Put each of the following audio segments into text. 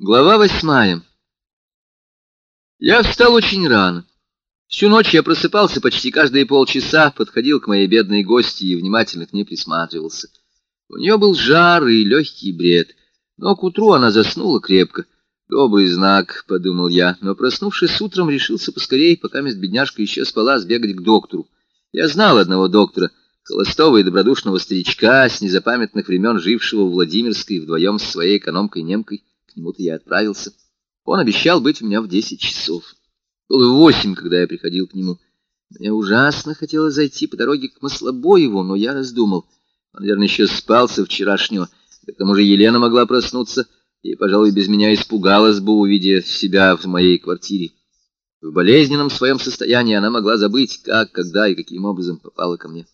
Глава восьмая. Я встал очень рано. Всю ночь я просыпался почти каждые полчаса, подходил к моей бедной гости и внимательно к ней присматривался. У нее был жар и легкий бред, но к утру она заснула крепко. Добрый знак, — подумал я, но, проснувшись утром, решился поскорей, пока мест бедняжка еще спала, сбегать к доктору. Я знал одного доктора, холостого и добродушного старичка, с незапамятных времен жившего в Владимирской вдвоем с своей экономкой-немкой. К нему-то я отправился. Он обещал быть у меня в десять часов. Было восемь, когда я приходил к нему. Мне ужасно хотелось зайти по дороге к Маслобоеву, но я раздумал. Он, наверное, еще спал со вчерашнего. К тому же Елена могла проснуться и, пожалуй, без меня испугалась бы, увидев себя в моей квартире. В болезненном своем состоянии она могла забыть, как, когда и каким образом попала ко мне.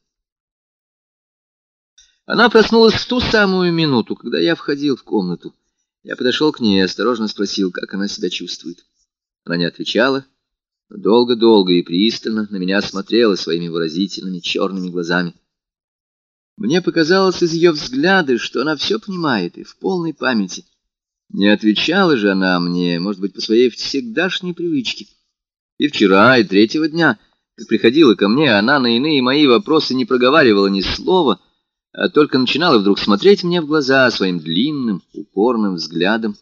Она проснулась в ту самую минуту, когда я входил в комнату. Я подошел к ней и осторожно спросил, как она себя чувствует. Она не отвечала, но долго-долго и пристально на меня смотрела своими выразительными черными глазами. Мне показалось из ее взгляда, что она все понимает и в полной памяти. Не отвечала же она мне, может быть, по своей всегдашней привычке. И вчера, и третьего дня, как приходила ко мне, она на иные мои вопросы не проговаривала ни слова — а только начинала вдруг смотреть мне в глаза своим длинным, упорным взглядом,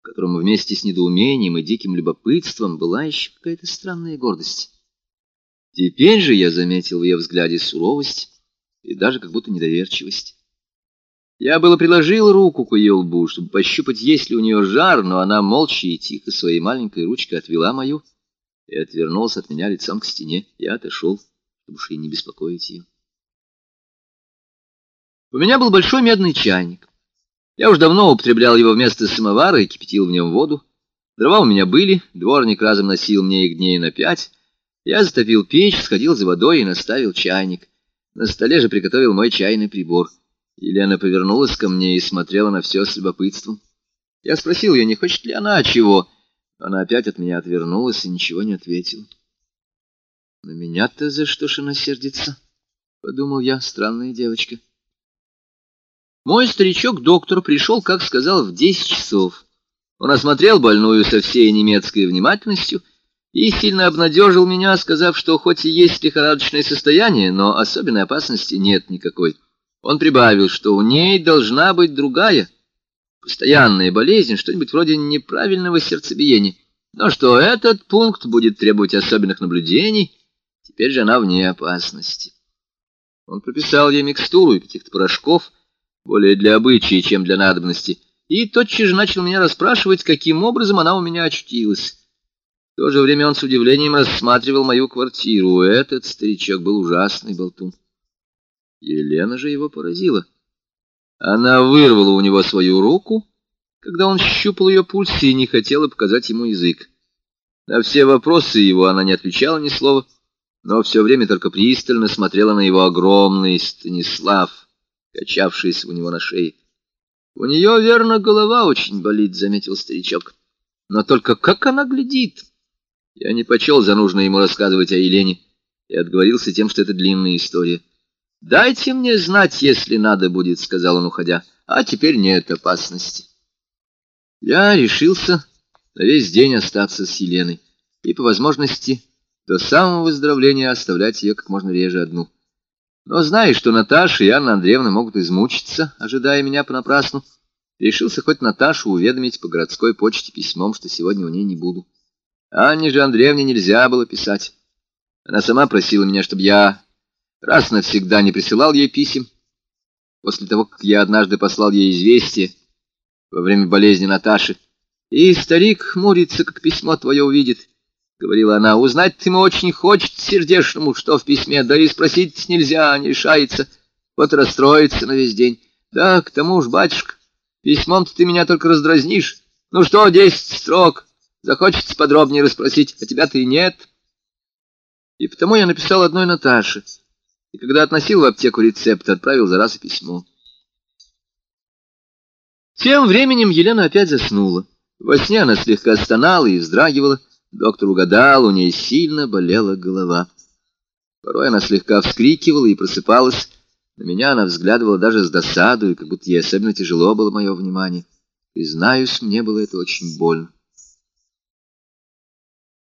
в котором вместе с недоумением и диким любопытством была еще какая-то странная гордость. Теперь же я заметил в ее взгляде суровость и даже как будто недоверчивость. Я было приложил руку к ее лбу, чтобы пощупать, есть ли у нее жар, но она молча и тихо своей маленькой ручкой отвела мою и отвернулась от меня лицом к стене. Я отошел, чтобы уж и не беспокоить ее. У меня был большой медный чайник. Я уж давно употреблял его вместо самовара и кипятил в нем воду. Дрова у меня были, дворник разом носил мне их дней на пять. Я затопил печь, сходил за водой и наставил чайник. На столе же приготовил мой чайный прибор. Елена повернулась ко мне и смотрела на все с любопытством. Я спросил ее, не хочет ли она чего. Она опять от меня отвернулась и ничего не ответила. На меня-то за что ж она сердится? Подумал я, странная девочка. Мой старичок-доктор пришел, как сказал, в десять часов. Он осмотрел больную со всей немецкой внимательностью и сильно обнадежил меня, сказав, что хоть и есть лихорадочное состояние, но особенной опасности нет никакой. Он прибавил, что у ней должна быть другая, постоянная болезнь, что-нибудь вроде неправильного сердцебиения, но что этот пункт будет требовать особенных наблюдений, теперь же она вне опасности. Он прописал ей микстуру и каких-то порошков, более для обычая, чем для надобности, и тотчас же начал меня расспрашивать, каким образом она у меня очутилась. В то же время он с удивлением рассматривал мою квартиру. Этот старичок был ужасный болтун. Елена же его поразила. Она вырвала у него свою руку, когда он щупал ее пульс и не хотела показать ему язык. На все вопросы его она не отвечала ни слова, но все время только пристально смотрела на его огромный Станислав качавшаяся у него на шее. — У нее, верно, голова очень болит, — заметил старичок. — Но только как она глядит! Я не почел за нужно ему рассказывать о Елене и отговорился тем, что это длинная история. — Дайте мне знать, если надо будет, — сказал он, уходя. — А теперь нет опасности. Я решился на весь день остаться с Еленой и, по возможности, до самого выздоровления оставлять ее как можно реже одну. Но зная, что Наташа и Анна Андреевна могут измучиться, ожидая меня понапрасну, решился хоть Наташу уведомить по городской почте письмом, что сегодня у ней не буду. Анне же Андреевне нельзя было писать. Она сама просила меня, чтобы я раз навсегда не присылал ей писем. После того, как я однажды послал ей известие во время болезни Наташи, и старик хмурится, как письмо твое увидит, — говорила она, — узнать ему очень хочет сердечному, что в письме, да и спросить нельзя, не решается. Вот расстроится на весь день. Да, к тому ж, батюшка, письмом-то ты меня только раздразнишь. Ну что, десять строк, захочется подробнее расспросить, а тебя-то и нет. И потому я написал одной Наташе, и когда относил в аптеку рецепт, отправил за раз и письмо. Тем временем Елена опять заснула. Во сне она слегка стонала и вздрагивала, Доктор угадал, у ней сильно болела голова. Порой она слегка вскрикивала и просыпалась. На меня она взглядывала даже с досадой, как будто ей особенно тяжело было мое внимание. Признаюсь, мне было это очень больно.